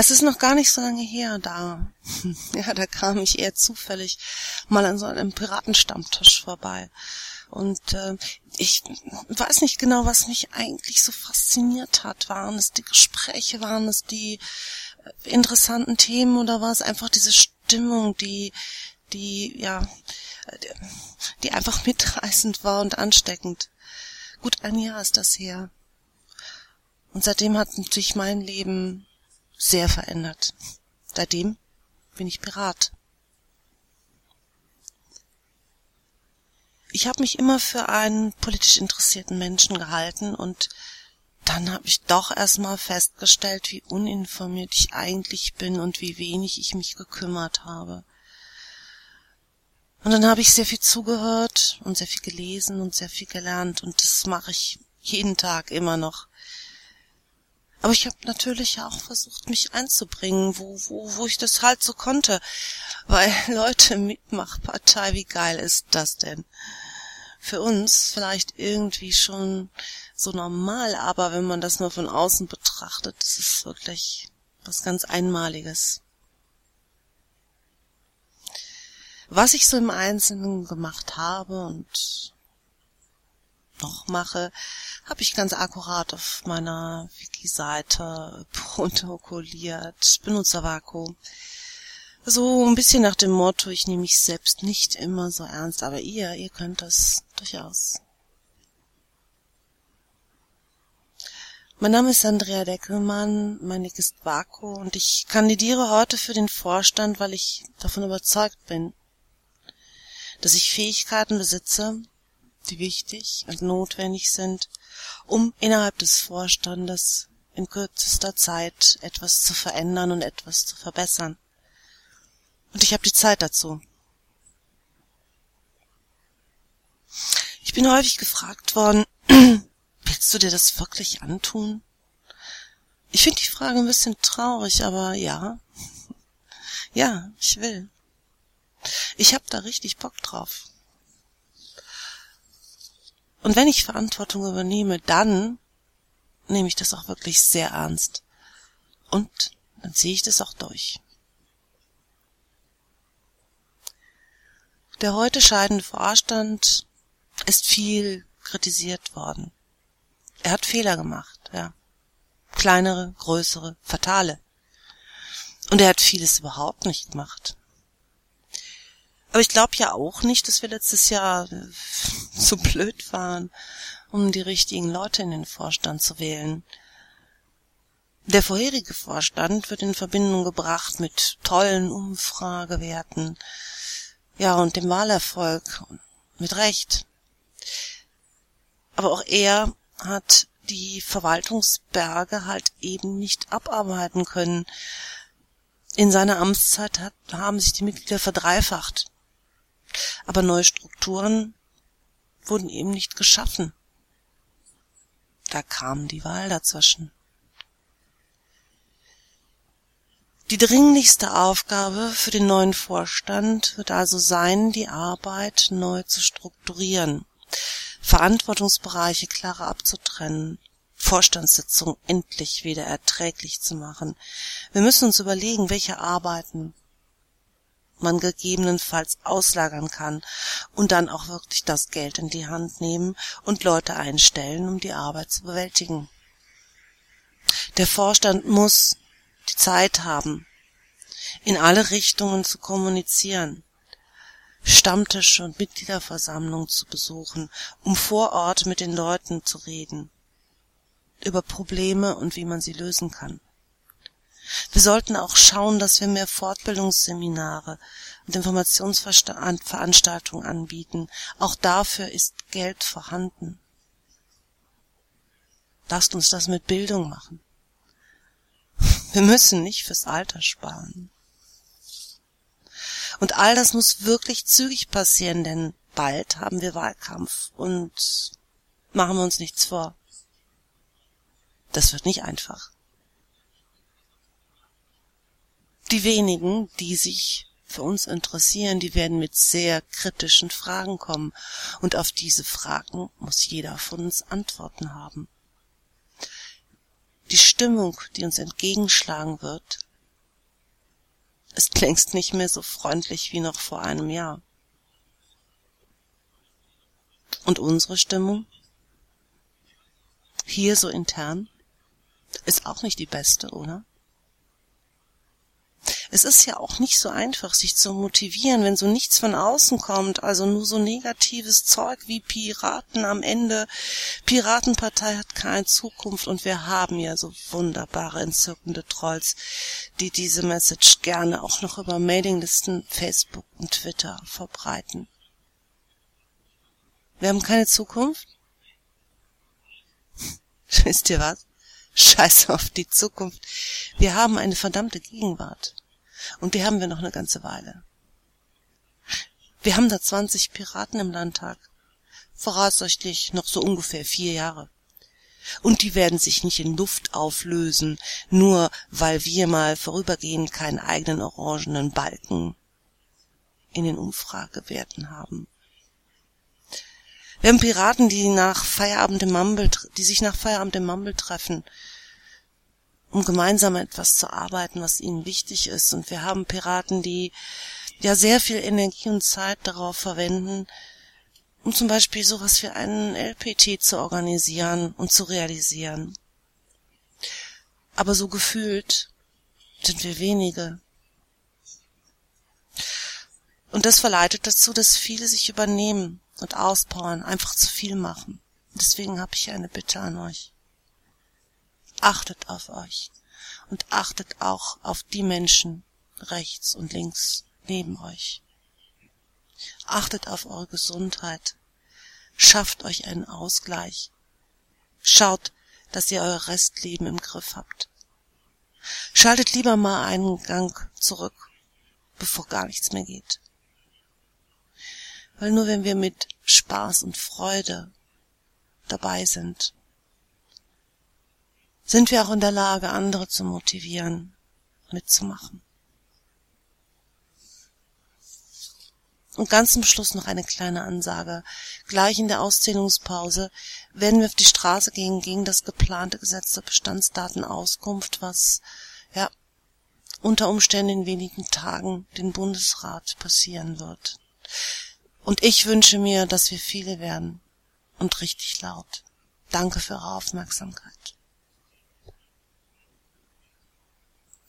Es ist noch gar nicht so lange her, da, ja, da kam ich eher zufällig mal an so einem Piratenstammtisch vorbei. Und äh, ich weiß nicht genau, was mich eigentlich so fasziniert hat. Waren es die Gespräche, waren es die äh, interessanten Themen oder war es einfach diese Stimmung, die, die, ja, die einfach mitreißend war und ansteckend. Gut ein Jahr ist das her. Und seitdem hat sich mein Leben sehr verändert. Seitdem bin ich Pirat. Ich habe mich immer für einen politisch interessierten Menschen gehalten und dann habe ich doch erstmal festgestellt, wie uninformiert ich eigentlich bin und wie wenig ich mich gekümmert habe. Und dann habe ich sehr viel zugehört und sehr viel gelesen und sehr viel gelernt und das mache ich jeden Tag immer noch. Aber ich habe natürlich auch versucht, mich einzubringen, wo, wo, wo ich das halt so konnte. Weil Leute, Mitmachpartei, wie geil ist das denn? Für uns vielleicht irgendwie schon so normal, aber wenn man das nur von außen betrachtet, das ist wirklich was ganz Einmaliges. Was ich so im Einzelnen gemacht habe und noch mache, habe ich ganz akkurat auf meiner Wiki-Seite protokolliert. Benutzer Vakuum. So ein bisschen nach dem Motto, ich nehme mich selbst nicht immer so ernst, aber ihr, ihr könnt das durchaus. Mein Name ist Andrea Deckelmann, mein Nick ist Vaku und ich kandidiere heute für den Vorstand, weil ich davon überzeugt bin, dass ich Fähigkeiten besitze, die wichtig und notwendig sind, um innerhalb des Vorstandes in kürzester Zeit etwas zu verändern und etwas zu verbessern. Und ich habe die Zeit dazu. Ich bin häufig gefragt worden, willst du dir das wirklich antun? Ich finde die Frage ein bisschen traurig, aber ja. Ja, ich will. Ich hab da richtig Bock drauf. Und wenn ich Verantwortung übernehme, dann nehme ich das auch wirklich sehr ernst. Und dann ziehe ich das auch durch. Der heute scheidende Vorstand ist viel kritisiert worden. Er hat Fehler gemacht, ja. Kleinere, größere, fatale. Und er hat vieles überhaupt nicht gemacht. Aber ich glaube ja auch nicht, dass wir letztes Jahr so blöd waren, um die richtigen Leute in den Vorstand zu wählen. Der vorherige Vorstand wird in Verbindung gebracht mit tollen Umfragewerten, ja, und dem Wahlerfolg, mit Recht. Aber auch er hat die Verwaltungsberge halt eben nicht abarbeiten können. In seiner Amtszeit hat, haben sich die Mitglieder verdreifacht. Aber neue Strukturen wurden eben nicht geschaffen. Da kam die Wahl dazwischen. Die dringlichste Aufgabe für den neuen Vorstand wird also sein, die Arbeit neu zu strukturieren, Verantwortungsbereiche klarer abzutrennen, Vorstandssitzungen endlich wieder erträglich zu machen. Wir müssen uns überlegen, welche Arbeiten man gegebenenfalls auslagern kann und dann auch wirklich das Geld in die Hand nehmen und Leute einstellen, um die Arbeit zu bewältigen. Der Vorstand muss die Zeit haben, in alle Richtungen zu kommunizieren, Stammtische und Mitgliederversammlungen zu besuchen, um vor Ort mit den Leuten zu reden, über Probleme und wie man sie lösen kann. Wir sollten auch schauen, dass wir mehr Fortbildungsseminare und Informationsveranstaltungen anbieten. Auch dafür ist Geld vorhanden. Lasst uns das mit Bildung machen. Wir müssen nicht fürs Alter sparen. Und all das muss wirklich zügig passieren, denn bald haben wir Wahlkampf und machen wir uns nichts vor. Das wird nicht einfach. Die wenigen, die sich für uns interessieren, die werden mit sehr kritischen Fragen kommen, und auf diese Fragen muss jeder von uns Antworten haben. Die Stimmung, die uns entgegenschlagen wird, ist längst nicht mehr so freundlich wie noch vor einem Jahr. Und unsere Stimmung? Hier so intern? Ist auch nicht die beste, oder? Es ist ja auch nicht so einfach, sich zu motivieren, wenn so nichts von außen kommt, also nur so negatives Zeug wie Piraten am Ende. Piratenpartei hat keine Zukunft und wir haben ja so wunderbare, entzückende Trolls, die diese Message gerne auch noch über Mailinglisten, Facebook und Twitter verbreiten. Wir haben keine Zukunft? Wisst ihr was? Scheiß auf die Zukunft. Wir haben eine verdammte Gegenwart. Und die haben wir noch eine ganze Weile. Wir haben da 20 Piraten im Landtag. Voraussichtlich noch so ungefähr vier Jahre. Und die werden sich nicht in Luft auflösen, nur weil wir mal vorübergehend keinen eigenen orangenen Balken in den Umfragewerten haben. Wir haben Piraten, die nach Feierabend im Mumble, die sich nach Feierabend im Mumble treffen, um gemeinsam etwas zu arbeiten, was ihnen wichtig ist. Und wir haben Piraten, die ja sehr viel Energie und Zeit darauf verwenden, um zum Beispiel sowas wie einen LPT zu organisieren und zu realisieren. Aber so gefühlt sind wir wenige. Und das verleitet dazu, dass viele sich übernehmen und auspowern, einfach zu viel machen. Deswegen habe ich eine Bitte an euch. Achtet auf euch und achtet auch auf die Menschen rechts und links neben euch. Achtet auf eure Gesundheit. Schafft euch einen Ausgleich. Schaut, dass ihr euer Restleben im Griff habt. Schaltet lieber mal einen Gang zurück, bevor gar nichts mehr geht. Weil nur wenn wir mit Spaß und Freude dabei sind, sind wir auch in der Lage, andere zu motivieren, mitzumachen. Und ganz zum Schluss noch eine kleine Ansage. Gleich in der Auszählungspause werden wir auf die Straße gehen gegen das geplante Gesetz zur Bestandsdatenauskunft, was ja unter Umständen in wenigen Tagen den Bundesrat passieren wird. Und ich wünsche mir, dass wir viele werden und richtig laut. Danke für eure Aufmerksamkeit.